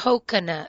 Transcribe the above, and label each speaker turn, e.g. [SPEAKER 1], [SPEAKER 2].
[SPEAKER 1] coconut.